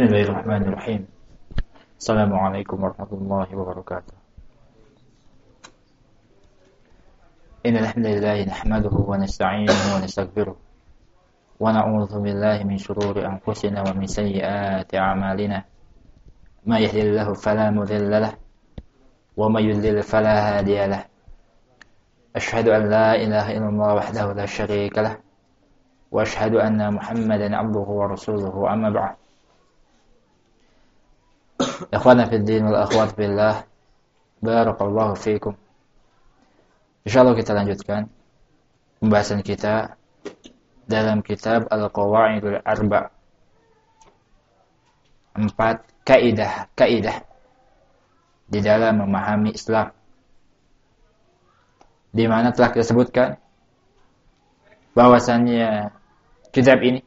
بسم الله الرحمن الرحيم السلام عليكم ورحمة الله وبركاته إن الحمد لله نحمده ونستعينه ونستغفره ونعوذ بالله من شرور أنفسنا ومن سيئات أعمالنا ما يهدي الله فلا مضل له وما يضلل فلا هادي له أشهد أن لا إله إلا الله وحده لا شريك له وأشهد أن محمدا عبده ورسوله أما بعد Ikhwana fi din wal akhwat billah. Barakallahu fiikum. Insyaallah kita lanjutkan pembahasan kita dalam kitab Al-Qawaidul Arba. Empat kaidah, kaidah di dalam memahami Islam. Di mana telah kita sebutkan bahwasannya kitab ini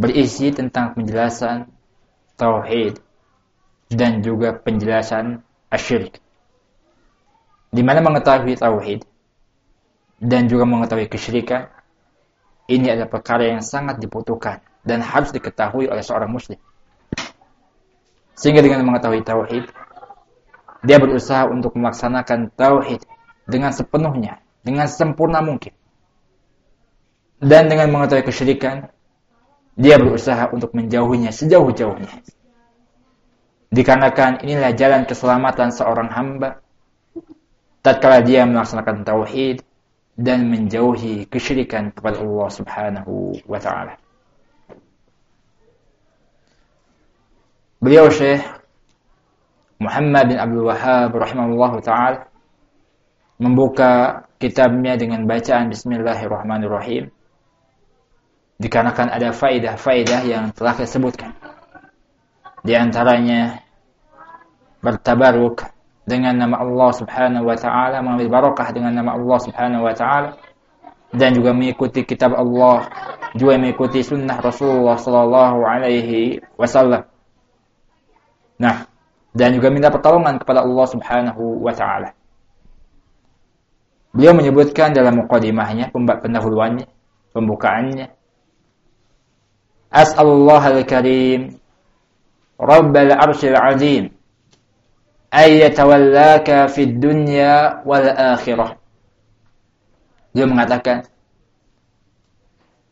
berisi tentang penjelasan tauhid dan juga penjelasan asyirik. Di mana mengetahui tauhid dan juga mengetahui kesyirikan ini adalah perkara yang sangat dibutuhkan dan harus diketahui oleh seorang muslim. Sehingga dengan mengetahui tauhid, dia berusaha untuk melaksanakan tauhid dengan sepenuhnya, dengan sempurna mungkin. Dan dengan mengetahui kesyirikan, dia berusaha untuk menjauhinya sejauh-jauhnya. Dikarenakan inilah jalan keselamatan seorang hamba tatkala dia melaksanakan tauhid dan menjauhi kesyirikan kepada Allah Subhanahu wa taala. Beliau Syekh Muhammad bin Abdul Wahhab rahimahullah taala membuka kitabnya dengan bacaan bismillahirrahmanirrahim dikarenakan ada faidah-faidah yang telah saya sebutkan. Di antaranya bertabaruk dengan nama Allah Subhanahu wa taala, mengambil barakah dengan nama Allah Subhanahu wa taala dan juga mengikuti kitab Allah, juga mengikuti sunnah Rasulullah sallallahu alaihi wasallam. Nah, dan juga minta pertolongan kepada Allah Subhanahu wa taala. Beliau menyebutkan dalam mukadimahnya, pendahuluannya, pembukaannya, As'alullah al-Karim Rabbal Arshil Azim yatawallaka fid dunya wal akhirah. Dia mengatakan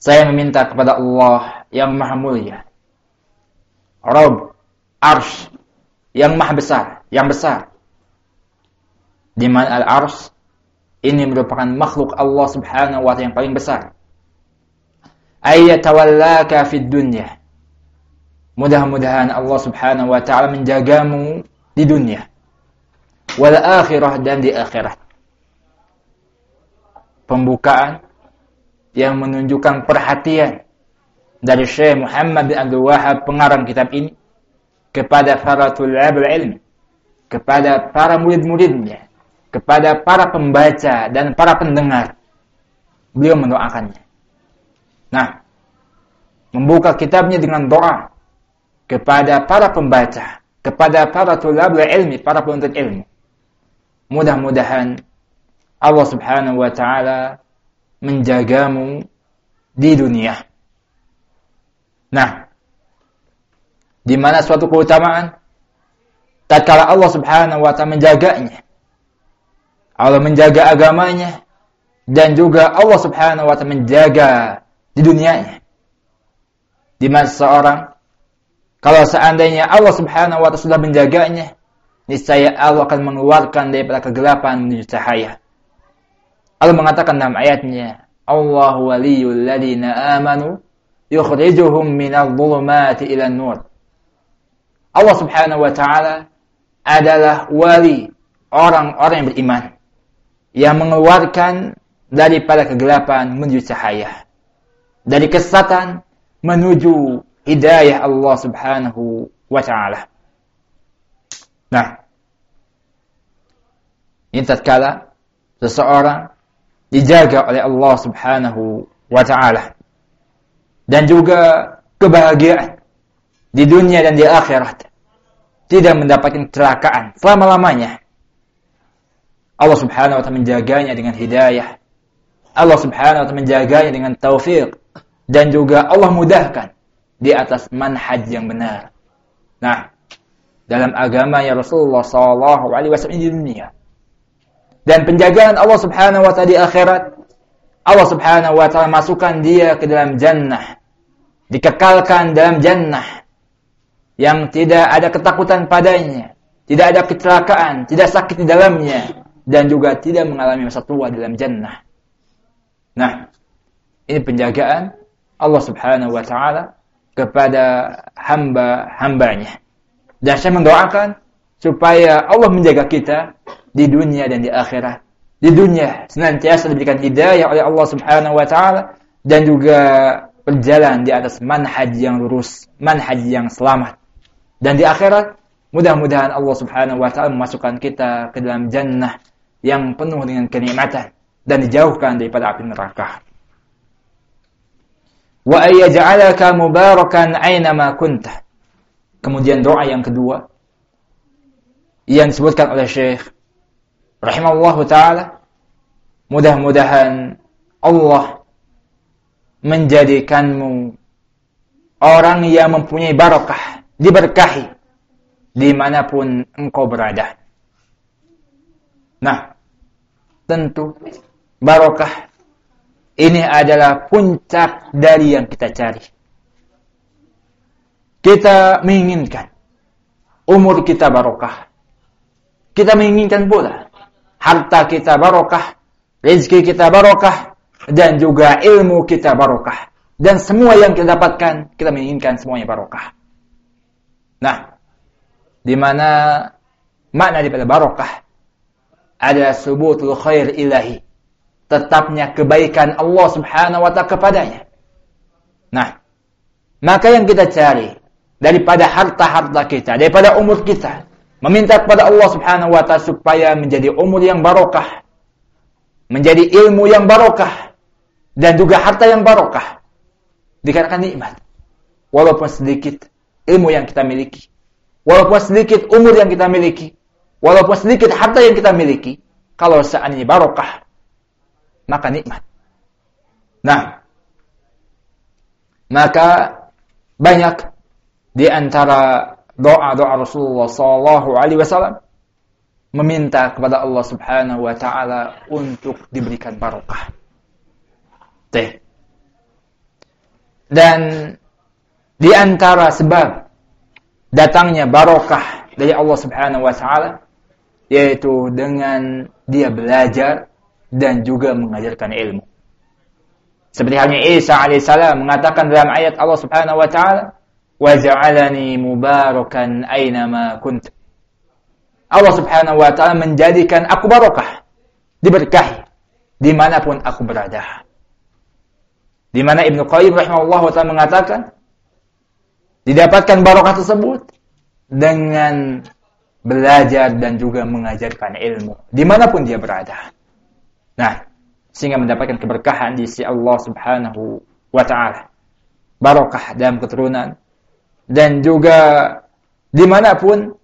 saya meminta kepada Allah yang maha mulia. Rabb Arsh yang maha besar, yang besar. Di mana al-Arsh ini merupakan makhluk Allah Subhanahu wa taala yang paling besar ayyatawallaka fid dunya. Mudah-mudahan Allah Subhanahu wa taala menjagamu di dunia. Wal akhirah dan di akhirat. Pembukaan yang menunjukkan perhatian dari Syekh Muhammad bin Abdul Wahab pengarang kitab ini kepada para tulabul ilmi, kepada para murid-muridnya, kepada para pembaca dan para pendengar. Beliau mendoakannya Nah, membuka kitabnya dengan doa kepada para pembaca, kepada para tulabul ilmi, para penuntut ilmu. Mudah-mudahan Allah Subhanahu wa taala menjagamu di dunia. Nah, di mana suatu keutamaan tatkala Allah Subhanahu wa taala menjaganya. Allah menjaga agamanya dan juga Allah Subhanahu wa taala menjaga di dunianya. Di mana seorang kalau seandainya Allah Subhanahu wa taala sudah menjaganya, niscaya Allah akan mengeluarkan daripada kegelapan menuju cahaya. Allah mengatakan dalam ayatnya, Allah waliyul ladina amanu yukhrijuhum minadh dhulumati ila nur. Allah Subhanahu wa taala adalah wali orang-orang yang beriman yang mengeluarkan daripada kegelapan menuju cahaya dari kesesatan menuju hidayah Allah Subhanahu wa taala. Nah, ini tatkala seseorang dijaga oleh Allah Subhanahu wa taala dan juga kebahagiaan di dunia dan di akhirat tidak mendapatkan kecelakaan selama-lamanya. Allah Subhanahu wa taala menjaganya dengan hidayah. Allah Subhanahu wa taala menjaganya dengan taufik dan juga Allah mudahkan di atas manhaj yang benar. Nah, dalam agama ya Rasulullah sallallahu alaihi wasallam di dunia. Dan penjagaan Allah Subhanahu wa taala di akhirat Allah Subhanahu wa taala masukkan dia ke dalam jannah. Dikekalkan dalam jannah yang tidak ada ketakutan padanya, tidak ada kecelakaan, tidak sakit di dalamnya dan juga tidak mengalami masa tua dalam jannah. Nah, ini penjagaan Allah Subhanahu wa taala kepada hamba-hambanya. Dan saya mendoakan supaya Allah menjaga kita di dunia dan di akhirat. Di dunia senantiasa diberikan hidayah oleh Allah Subhanahu wa taala dan juga berjalan di atas manhaj yang lurus, manhaj yang selamat. Dan di akhirat mudah-mudahan Allah Subhanahu wa taala memasukkan kita ke dalam jannah yang penuh dengan kenikmatan dan dijauhkan daripada api neraka. Wa ayyaj'alaka mubarakan kunta. Kemudian doa yang kedua yang disebutkan oleh Syekh rahimahullahu taala mudah-mudahan Allah menjadikanmu orang yang mempunyai barakah, diberkahi di mana pun engkau berada. Nah, tentu barokah ini adalah puncak dari yang kita cari. Kita menginginkan umur kita barokah. Kita menginginkan pula harta kita barokah, rezeki kita barokah, dan juga ilmu kita barokah. Dan semua yang kita dapatkan, kita menginginkan semuanya barokah. Nah, di mana makna daripada barokah ada subutul khair ilahi. Tetapnya kebaikan Allah subhanahu wa ta'ala kepadanya. Nah, maka yang kita cari daripada harta-harta kita, daripada umur kita, meminta kepada Allah subhanahu wa ta'ala supaya menjadi umur yang barokah, menjadi ilmu yang barokah, dan juga harta yang barokah. Dikatakan nikmat. Walaupun sedikit ilmu yang kita miliki, walaupun sedikit umur yang kita miliki, Walaupun sedikit harta yang kita miliki, kalau seandainya barokah, maka nikmat. Nah, maka banyak di antara doa-doa Rasulullah Sallallahu Alaihi Wasallam meminta kepada Allah Subhanahu Wa Taala untuk diberikan barokah. Teh. Dan di antara sebab datangnya barokah dari Allah Subhanahu Wa Taala yaitu dengan dia belajar dan juga mengajarkan ilmu. Seperti halnya Isa alaihissalam mengatakan dalam ayat Allah Subhanahu wa taala, "Wa ja'alani mubarakan aina ma kunt." Allah Subhanahu wa taala menjadikan aku barokah, diberkahi di mana pun aku berada. Di mana Ibnu Qayyim rahimahullah taala mengatakan didapatkan barokah tersebut dengan belajar dan juga mengajarkan ilmu di mana pun dia berada. Nah, sehingga mendapatkan keberkahan di sisi Allah Subhanahu wa taala. Barokah dalam keturunan dan juga di mana pun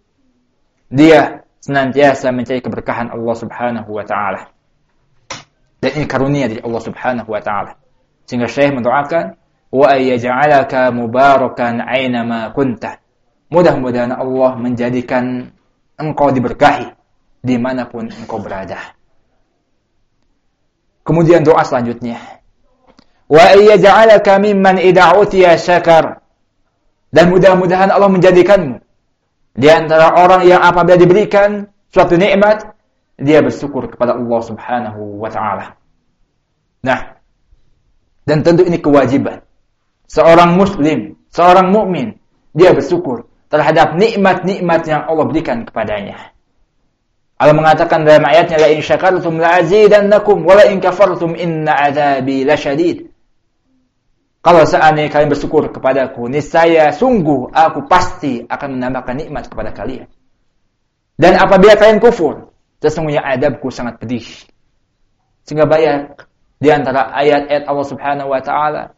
dia senantiasa mencari keberkahan Allah Subhanahu wa taala. Dan ini karunia dari Allah Subhanahu wa taala. Sehingga Syekh mendoakan wa ayyaj'alaka mubarakan aina ma kunta. Mudah-mudahan Allah menjadikan engkau diberkahi di mana pun engkau berada. Kemudian doa selanjutnya. Wa iyyaj'alaka mimman idza utiya syakar. Dan mudah-mudahan Allah menjadikanmu di antara orang yang apabila diberikan suatu nikmat dia bersyukur kepada Allah Subhanahu wa taala. Nah, dan tentu ini kewajiban seorang muslim, seorang mukmin, dia bersyukur terhadap nikmat-nikmat yang Allah berikan kepadanya. Allah mengatakan dalam ayatnya la in syakartum la azidannakum wa la in kafartum inna adzabi lasyadid. Kalau seandainya kalian bersyukur kepadaku, niscaya sungguh aku pasti akan menambahkan nikmat kepada kalian. Dan apabila kalian kufur, sesungguhnya adabku sangat pedih. Sehingga banyak di antara ayat-ayat Allah Subhanahu wa taala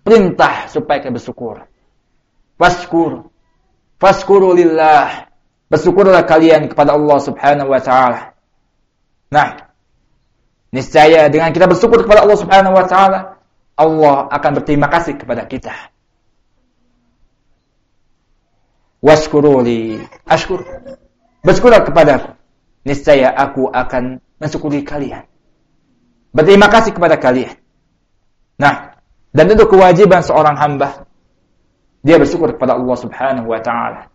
perintah supaya kalian bersyukur. Waskur Faskuru lillah. Bersyukurlah kalian kepada Allah Subhanahu wa taala. Nah, niscaya dengan kita bersyukur kepada Allah Subhanahu wa taala, Allah akan berterima kasih kepada kita. Washkuruli ashkur. Bersyukurlah kepadaku. Niscaya aku akan mensyukuri kalian. Berterima kasih kepada kalian. Nah, dan itu kewajiban seorang hamba. Dia bersyukur kepada Allah Subhanahu wa taala.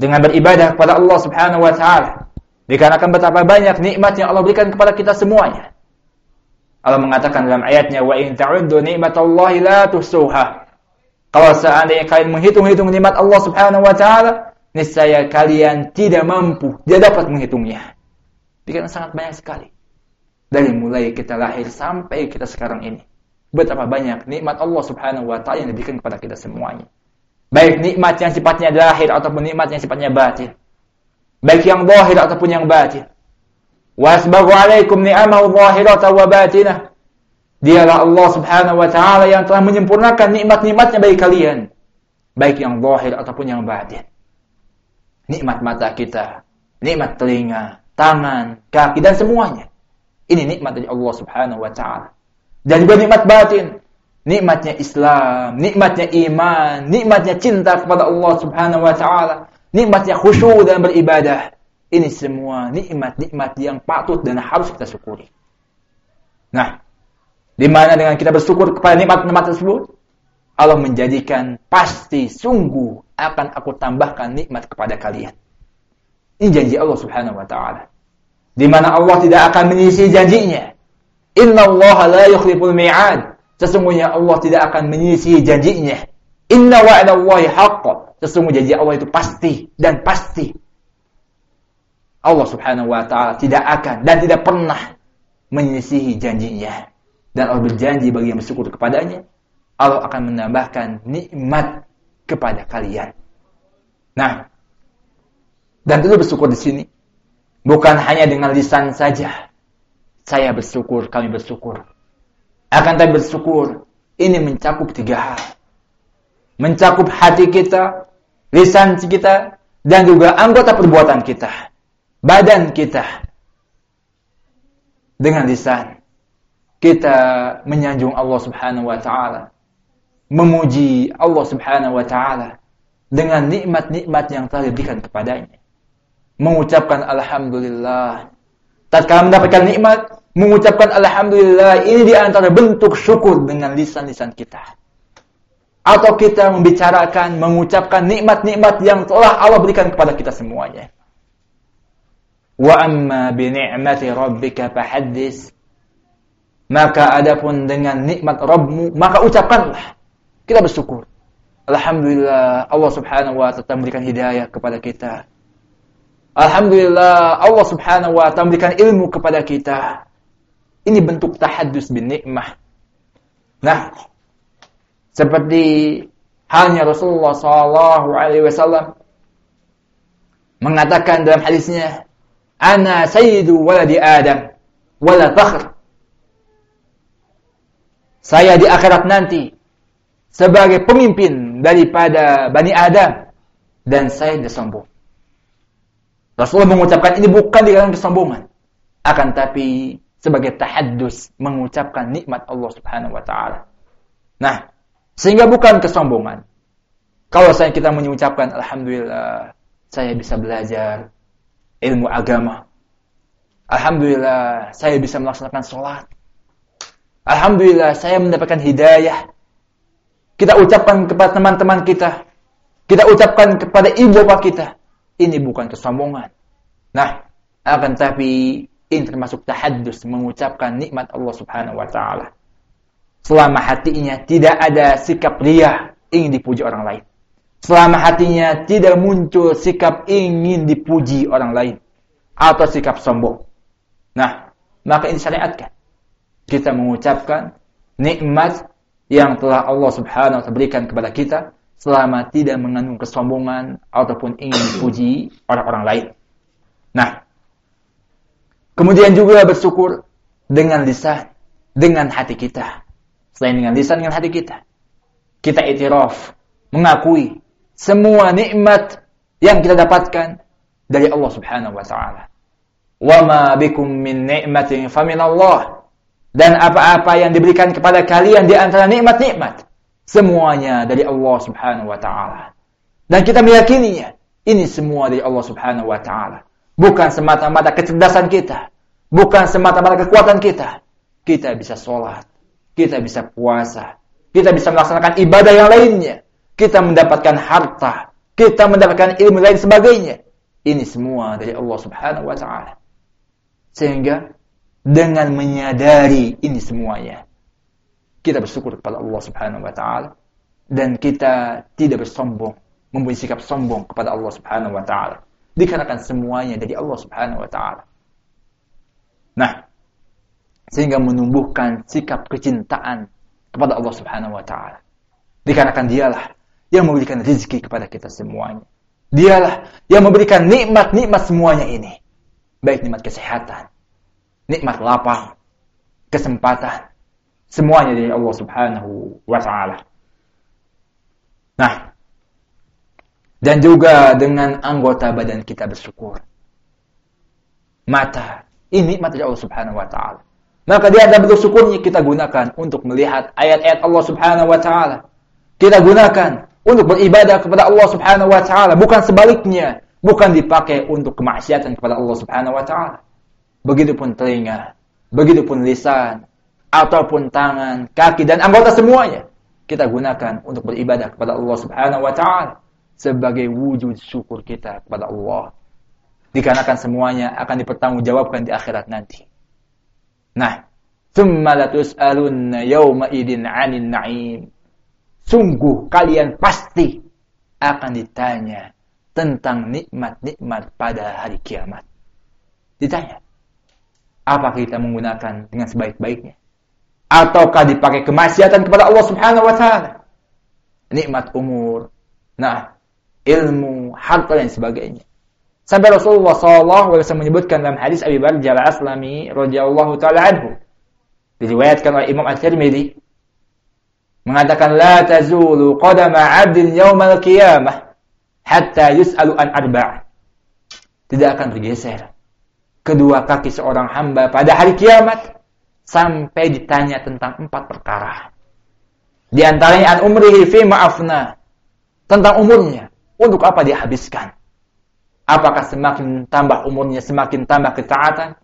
Dengan beribadah kepada Allah Subhanahu wa taala. Dikarenakan betapa banyak nikmat yang Allah berikan kepada kita semuanya. Allah mengatakan dalam ayatnya wa in ta'uddu ni'matallahi la tuhsuha. Kalau seandainya kalian menghitung-hitung nikmat Allah Subhanahu wa taala, niscaya kalian tidak mampu, tidak dapat menghitungnya. Dikarenakan sangat banyak sekali. Dari mulai kita lahir sampai kita sekarang ini. Betapa banyak nikmat Allah Subhanahu wa taala yang diberikan kepada kita semuanya. Baik nikmat yang sifatnya lahir ataupun nikmat yang sifatnya batin. Baik yang zahir ataupun yang batin. Wasbagu alaikum ni'amahu zahirata wa batinah. Dialah Allah subhanahu wa ta'ala yang telah menyempurnakan nikmat-nikmatnya bagi kalian. Baik yang zahir ataupun yang batin. Nikmat mata kita, nikmat telinga, tangan, kaki, dan semuanya. Ini nikmat dari Allah subhanahu wa ta'ala. Dan juga nikmat batin. Nikmatnya Islam, nikmatnya iman, nikmatnya cinta kepada Allah subhanahu wa ta'ala. Nikmatnya khusyuk dan beribadah ini semua nikmat-nikmat yang patut dan harus kita syukuri. Nah, di mana dengan kita bersyukur kepada nikmat-nikmat tersebut, Allah menjadikan pasti sungguh akan aku tambahkan nikmat kepada kalian. Ini janji Allah Subhanahu wa taala. Di mana Allah tidak akan menyisi janjinya. Inna Allah la yukhliful mi'ad. Sesungguhnya Allah tidak akan menyisi janjinya. Inna wa'ada Allahi haqq. Sesungguhnya janji Allah itu pasti dan pasti. Allah Subhanahu wa taala tidak akan dan tidak pernah menyisihi janjinya. Dan Allah berjanji bagi yang bersyukur kepadanya, Allah akan menambahkan nikmat kepada kalian. Nah, dan itu bersyukur di sini bukan hanya dengan lisan saja. Saya bersyukur, kami bersyukur. Akan tapi bersyukur. Ini mencakup tiga hal. Mencakup hati kita, lisan kita, dan juga anggota perbuatan kita. Badan kita. Dengan lisan. Kita menyanjung Allah Subhanahu wa taala. Memuji Allah Subhanahu wa taala dengan nikmat-nikmat yang telah diberikan kepadanya. Mengucapkan alhamdulillah. Tatkala mendapatkan nikmat mengucapkan alhamdulillah ini di antara bentuk syukur dengan lisan-lisan kita atau kita membicarakan mengucapkan nikmat-nikmat yang telah Allah berikan kepada kita semuanya Wa amma bi ni'mati rabbika fahaddis. Maka adapun dengan nikmat Rabbmu, maka ucapkanlah. Kita bersyukur. Alhamdulillah Allah Subhanahu wa taala memberikan hidayah kepada kita. Alhamdulillah Allah Subhanahu wa taala memberikan ilmu kepada kita. Ini bentuk tahaddus bin nikmah. Nah, seperti halnya Rasulullah sallallahu alaihi wasallam mengatakan dalam hadisnya, Ana sayyidu waladi Adam wala fakhr. Saya di akhirat nanti sebagai pemimpin daripada Bani Adam dan saya tidak sombong. Rasulullah mengucapkan ini bukan di dalam kesombongan, akan tapi sebagai tahaddus mengucapkan nikmat Allah Subhanahu wa taala. Nah, sehingga bukan kesombongan. Kalau saya kita mengucapkan alhamdulillah saya bisa belajar, ilmu agama. Alhamdulillah, saya bisa melaksanakan sholat. Alhamdulillah, saya mendapatkan hidayah. Kita ucapkan kepada teman-teman kita. Kita ucapkan kepada ibu bapak kita. Ini bukan kesombongan. Nah, akan tapi ini termasuk tahaddus mengucapkan nikmat Allah Subhanahu wa taala. Selama hatinya tidak ada sikap ria ingin dipuji orang lain. Selama hatinya tidak muncul sikap ingin dipuji orang lain atau sikap sombong. Nah, maka ini syariatkan. Kita mengucapkan nikmat yang telah Allah Subhanahu wa taala berikan kepada kita selama tidak mengandung kesombongan ataupun ingin dipuji orang-orang lain. Nah, kemudian juga bersyukur dengan lisan, dengan hati kita. Selain dengan lisan, dengan hati kita. Kita itiraf, mengakui semua nikmat yang kita dapatkan dari Allah Subhanahu wa taala. Wa ma bikum min ni'matin Allah. Dan apa-apa yang diberikan kepada kalian di antara nikmat-nikmat semuanya dari Allah Subhanahu wa taala. Dan kita meyakininya Ini semua dari Allah Subhanahu wa taala. Bukan semata-mata kecerdasan kita, bukan semata-mata kekuatan kita. Kita bisa sholat, kita bisa puasa, kita bisa melaksanakan ibadah yang lainnya, kita mendapatkan harta, kita mendapatkan ilmu lain sebagainya. Ini semua dari Allah Subhanahu wa taala. Sehingga dengan menyadari ini semuanya, kita bersyukur kepada Allah Subhanahu wa taala dan kita tidak bersombong, mempunyai sikap sombong kepada Allah Subhanahu wa taala. Dikarenakan semuanya dari Allah Subhanahu wa taala. Nah, sehingga menumbuhkan sikap kecintaan kepada Allah Subhanahu wa taala. Dikarenakan dialah yang memberikan rezeki kepada kita semuanya. Dialah yang memberikan nikmat-nikmat semuanya ini. Baik nikmat kesehatan, nikmat lapang, kesempatan. Semuanya dari Allah subhanahu wa ta'ala. Nah, dan juga dengan anggota badan kita bersyukur. Mata, ini dari Allah subhanahu wa ta'ala. Maka di antara bersyukurnya kita gunakan untuk melihat ayat-ayat Allah subhanahu wa ta'ala. Kita gunakan untuk beribadah kepada Allah Subhanahu wa taala, bukan sebaliknya, bukan dipakai untuk kemaksiatan kepada Allah Subhanahu wa taala. Begitupun telinga, begitupun lisan, ataupun tangan, kaki dan anggota semuanya kita gunakan untuk beribadah kepada Allah Subhanahu wa taala sebagai wujud syukur kita kepada Allah. Dikarenakan semuanya akan dipertanggungjawabkan di akhirat nanti. Nah, thumma latus'alunna yawma idin 'anil na'im sungguh kalian pasti akan ditanya tentang nikmat-nikmat pada hari kiamat. Ditanya, apakah kita menggunakan dengan sebaik-baiknya? Ataukah dipakai kemaksiatan kepada Allah Subhanahu wa taala? Nikmat umur, nah, ilmu, harta dan sebagainya. Sampai Rasulullah SAW menyebutkan dalam hadis Abi Bakar Al-Aslami radhiyallahu taala anhu diriwayatkan oleh Imam At-Tirmidzi mengatakan la tazulu qadama 'abdin yaumal qiyamah hatta yus'alu an arba'. Tidak akan bergeser kedua kaki seorang hamba pada hari kiamat sampai ditanya tentang empat perkara. Di antaranya an umrihi fi ma'afna. Tentang umurnya, untuk apa dia habiskan? Apakah semakin tambah umurnya semakin tambah ketaatan,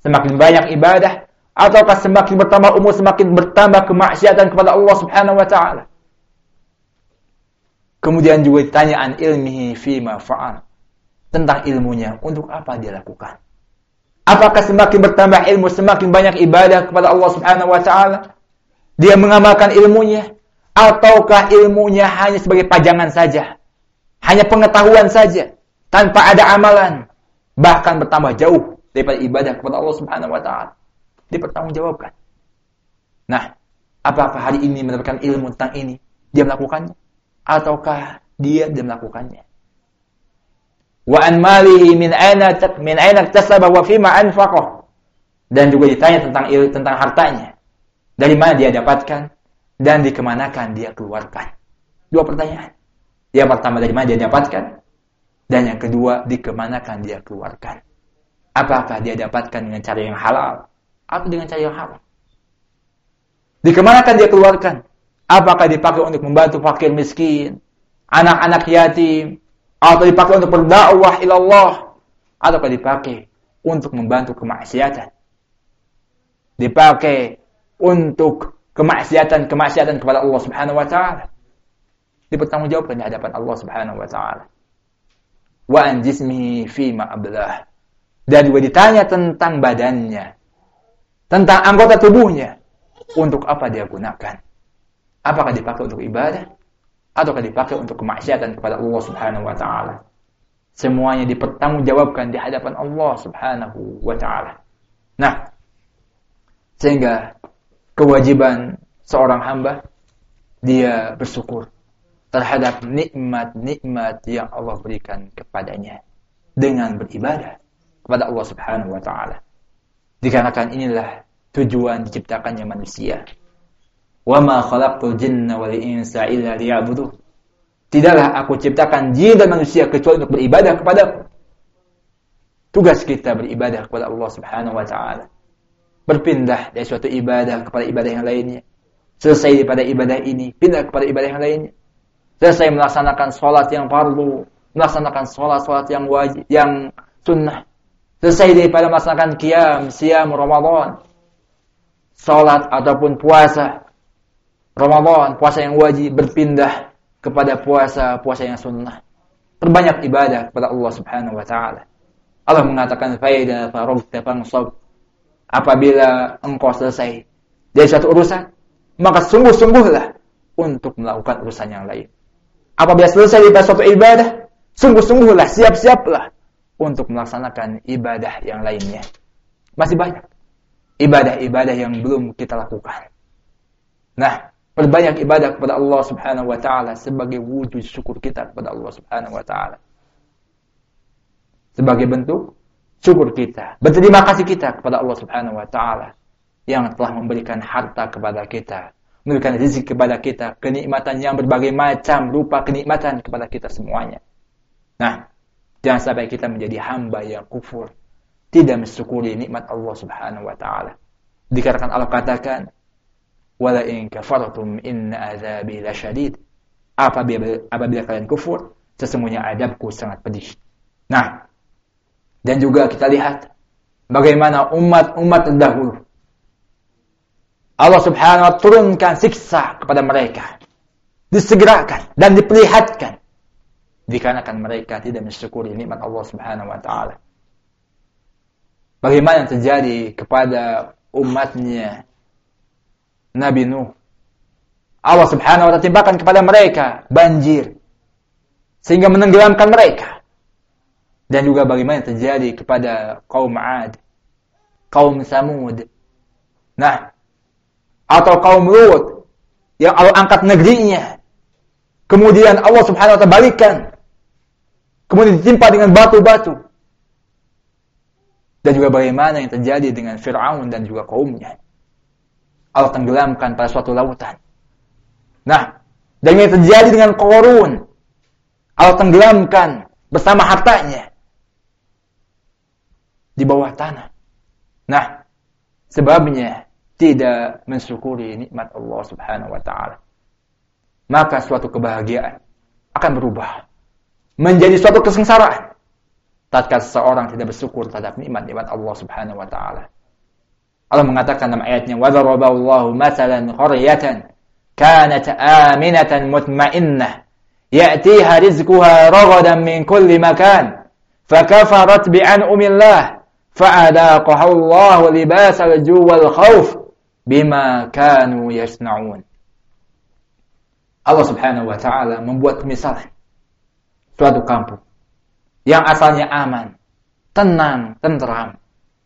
semakin banyak ibadah ataukah semakin bertambah umur semakin bertambah kemaksiatan kepada Allah Subhanahu wa taala. Kemudian juga ditanyaan ilmihi fima fa'al. Tentang ilmunya, untuk apa dia lakukan? Apakah semakin bertambah ilmu, semakin banyak ibadah kepada Allah Subhanahu wa taala? Dia mengamalkan ilmunya ataukah ilmunya hanya sebagai pajangan saja? Hanya pengetahuan saja tanpa ada amalan, bahkan bertambah jauh daripada ibadah kepada Allah Subhanahu wa taala dipertanggungjawabkan. Nah, apakah hari ini mendapatkan ilmu tentang ini, dia melakukannya? Ataukah dia tidak melakukannya? Wa an malihi min aina min aina tasaba wa fima anfaqah. Dan juga ditanya tentang tentang hartanya. Dari mana dia dapatkan dan dikemanakan dia keluarkan. Dua pertanyaan. Yang pertama dari mana dia dapatkan dan yang kedua dikemanakan dia keluarkan. Apakah dia dapatkan dengan cara yang halal atau dengan cara yang haram. Dikemanakan dia keluarkan? Apakah dipakai untuk membantu fakir miskin, anak-anak yatim, atau dipakai untuk berdakwah ilallah, ataukah dipakai untuk membantu kemaksiatan? Dipakai untuk kemaksiatan-kemaksiatan kepada Allah Subhanahu wa taala. Dipertanggungjawabkan di hadapan Allah Subhanahu wa taala. Wa an jismihi fima ablah. Dan juga ditanya tentang badannya tentang anggota tubuhnya. Untuk apa dia gunakan? Apakah dipakai untuk ibadah? Ataukah dipakai untuk kemaksiatan kepada Allah subhanahu wa ta'ala? Semuanya dipertanggungjawabkan di hadapan Allah subhanahu wa ta'ala. Nah, sehingga kewajiban seorang hamba, dia bersyukur terhadap nikmat-nikmat yang Allah berikan kepadanya dengan beribadah kepada Allah Subhanahu wa taala. Dikarenakan inilah tujuan diciptakannya manusia. Wa ma khalaqtul jinna wal insa illa liya'budu. Tidaklah aku ciptakan jin dan manusia kecuali untuk beribadah kepadaku. Tugas kita beribadah kepada Allah Subhanahu wa taala. Berpindah dari suatu ibadah kepada ibadah yang lainnya. Selesai daripada ibadah ini, pindah kepada ibadah yang lainnya. Selesai melaksanakan sholat yang fardu, melaksanakan sholat-sholat yang wajib, yang sunnah. Selesai daripada melaksanakan qiyam, siam, Ramadan. Sholat ataupun puasa. Ramadan, puasa yang wajib berpindah kepada puasa, puasa yang sunnah. Perbanyak ibadah kepada Allah Subhanahu wa taala. Allah mengatakan faida faragta fansab. Apabila engkau selesai dari satu urusan, maka sungguh-sungguhlah untuk melakukan urusan yang lain. Apabila selesai dari suatu ibadah, sungguh-sungguhlah, siap-siaplah untuk melaksanakan ibadah yang lainnya. Masih banyak ibadah-ibadah yang belum kita lakukan. Nah, perbanyak ibadah kepada Allah Subhanahu wa taala sebagai wujud syukur kita kepada Allah Subhanahu wa taala sebagai bentuk syukur kita, berterima kasih kita kepada Allah Subhanahu wa taala yang telah memberikan harta kepada kita, memberikan rezeki kepada kita, kenikmatan yang berbagai macam rupa kenikmatan kepada kita semuanya. Nah, jangan sampai kita menjadi hamba yang kufur, tidak mensyukuri nikmat Allah Subhanahu wa taala. Dikarenakan Allah katakan, "Wala in kafartum inna azabi lasyadid." Apabila, apabila kalian kufur, sesungguhnya adabku sangat pedih. Nah, dan juga kita lihat bagaimana umat-umat terdahulu Allah Subhanahu wa turunkan siksa kepada mereka. Disegerakan dan diperlihatkan dikarenakan mereka tidak mensyukuri nikmat Allah Subhanahu wa taala. Bagaimana yang terjadi kepada umatnya Nabi Nuh? Allah Subhanahu wa taala timpakan kepada mereka banjir sehingga menenggelamkan mereka dan juga bagaimana yang terjadi kepada kaum Ad, kaum Samud. Nah, atau kaum Lut yang Allah angkat negerinya. Kemudian Allah Subhanahu wa taala balikan. Kemudian ditimpa dengan batu-batu. Dan juga bagaimana yang terjadi dengan Fir'aun dan juga kaumnya. Allah tenggelamkan pada suatu lautan. Nah, dan yang terjadi dengan Korun. Allah tenggelamkan bersama hartanya di bawah tanah. Nah, sebabnya tidak mensyukuri nikmat Allah Subhanahu wa taala, maka suatu kebahagiaan akan berubah menjadi suatu kesengsaraan tatkala seseorang tidak bersyukur terhadap nikmat-nikmat Allah Subhanahu wa taala. Allah mengatakan dalam ayatnya wadaraballahu masalan qaryatan kanat aminatan mutmainnah ya'tiha rizquha ragadan min kulli makan fakafarat bi Allah fa'adaqaha Allahu libasal al-khawf bima kanu yasnaun. Allah Subhanahu wa taala membuat misal suatu kampung yang asalnya aman, tenang, tenteram.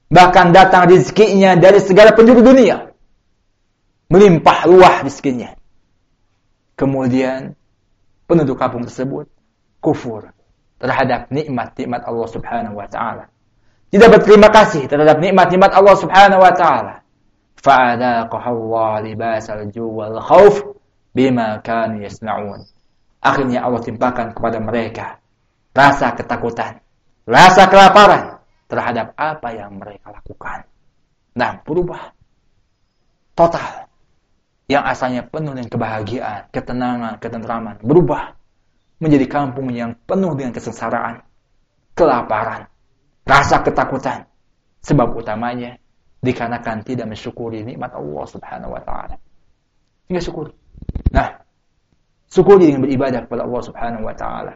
Bahkan datang rezekinya dari segala penjuru dunia. Melimpah luah rezekinya. Kemudian penduduk kampung tersebut kufur terhadap nikmat-nikmat Allah Subhanahu wa taala. Tidak berterima kasih terhadap nikmat-nikmat Allah Subhanahu wa taala Allah bima kanu yasna'un. Akhirnya Allah timpakan kepada mereka rasa ketakutan, rasa kelaparan terhadap apa yang mereka lakukan. Nah, berubah total. Yang asalnya penuh dengan kebahagiaan, ketenangan, ketentraman, berubah menjadi kampung yang penuh dengan kesengsaraan, kelaparan, rasa ketakutan. Sebab utamanya dikarenakan tidak mensyukuri nikmat Allah Subhanahu wa taala. Hingga syukur. Nah, syukuri dengan beribadah kepada Allah Subhanahu wa taala.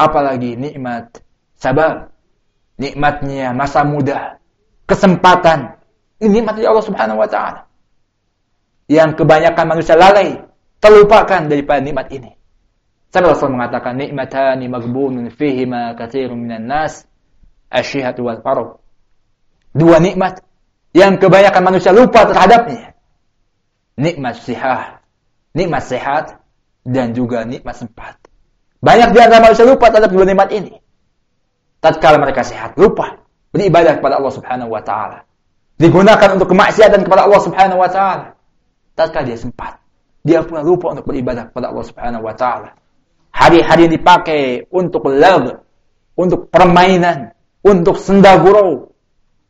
Apalagi nikmat sabar, nikmatnya masa muda, kesempatan. Ini nikmat dari Allah Subhanahu wa taala. Yang kebanyakan manusia lalai, terlupakan daripada nikmat ini. Sampai Rasul mengatakan nikmatani maghbunun fihi ma katsirun minan nas asyihat wal farad. Dua nikmat yang kebanyakan manusia lupa terhadapnya. Nikmat sihah, nikmat sehat, dan juga nikmat sempat. Banyak di antara manusia lupa terhadap dua nikmat ini. Tatkala mereka sehat, lupa beribadah kepada Allah Subhanahu wa taala. Digunakan untuk kemaksiatan kepada Allah Subhanahu wa taala. Tatkala dia sempat, dia pun lupa untuk beribadah kepada Allah Subhanahu wa taala. Hari-hari yang dipakai untuk lag, untuk permainan, untuk senda gurau,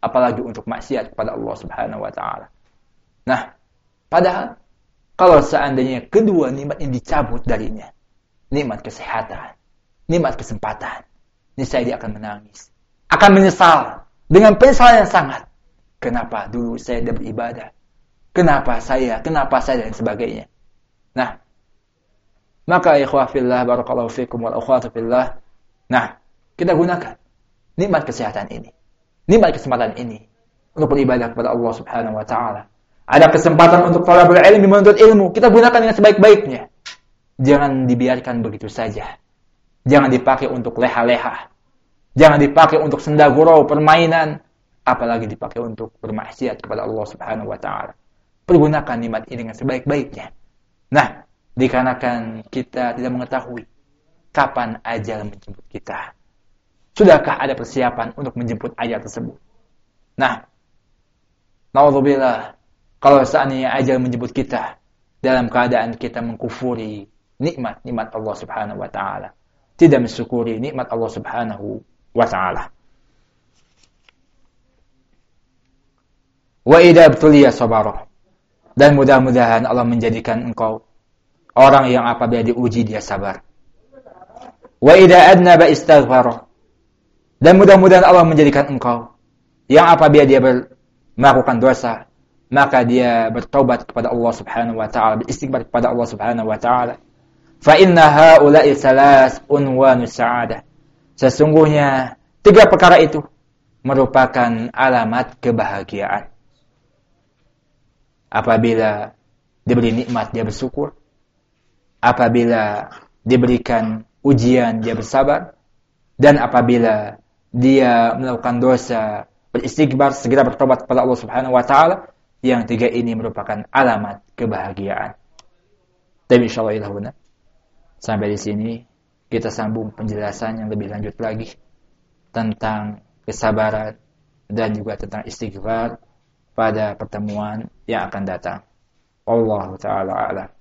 apalagi untuk maksiat kepada Allah Subhanahu wa taala. Nah, padahal kalau seandainya kedua nikmat ini dicabut darinya, nikmat kesehatan, nikmat kesempatan. Niscaya dia akan menangis. Akan menyesal. Dengan penyesalan yang sangat. Kenapa dulu saya tidak beribadah? Kenapa saya? Kenapa saya? Dan sebagainya. Nah, maka ikhwah fillah barakallahu fikum wal akhwatu fillah. Nah, kita gunakan nikmat kesehatan ini. Nikmat kesempatan ini untuk beribadah kepada Allah Subhanahu wa taala. Ada kesempatan untuk talabul ilmi menuntut ilmu, kita gunakan dengan sebaik-baiknya. Jangan dibiarkan begitu saja. Jangan dipakai untuk leha-leha. Jangan dipakai untuk senda gurau, permainan, apalagi dipakai untuk bermaksiat kepada Allah Subhanahu wa taala. Pergunakan nikmat ini dengan sebaik-baiknya. Nah, dikarenakan kita tidak mengetahui kapan ajal menjemput kita. Sudahkah ada persiapan untuk menjemput ajal tersebut? Nah, naudzubillah kalau seandainya ajal menjemput kita dalam keadaan kita mengkufuri nikmat-nikmat Allah Subhanahu wa taala, tidak mensyukuri nikmat Allah Subhanahu wa taala. Wa idza btuliya sabara. Dan mudah-mudahan Allah menjadikan engkau orang yang apabila diuji dia sabar. Wa idza adnaba istaghfara. Dan mudah-mudahan Allah menjadikan engkau yang apabila dia melakukan dosa maka dia bertobat kepada Allah Subhanahu wa taala, beristighfar kepada Allah Subhanahu wa taala. Fa inna haula'i salas unwanus sa'adah. Sesungguhnya tiga perkara itu merupakan alamat kebahagiaan. Apabila diberi nikmat dia bersyukur, apabila diberikan ujian dia bersabar, dan apabila dia melakukan dosa beristighfar segera bertobat kepada Allah Subhanahu wa taala yang tiga ini merupakan alamat kebahagiaan. Dan insya Allah benar. Sampai di sini kita sambung penjelasan yang lebih lanjut lagi tentang kesabaran dan juga tentang istighfar pada pertemuan yang akan datang. Allah Ta'ala a'lam.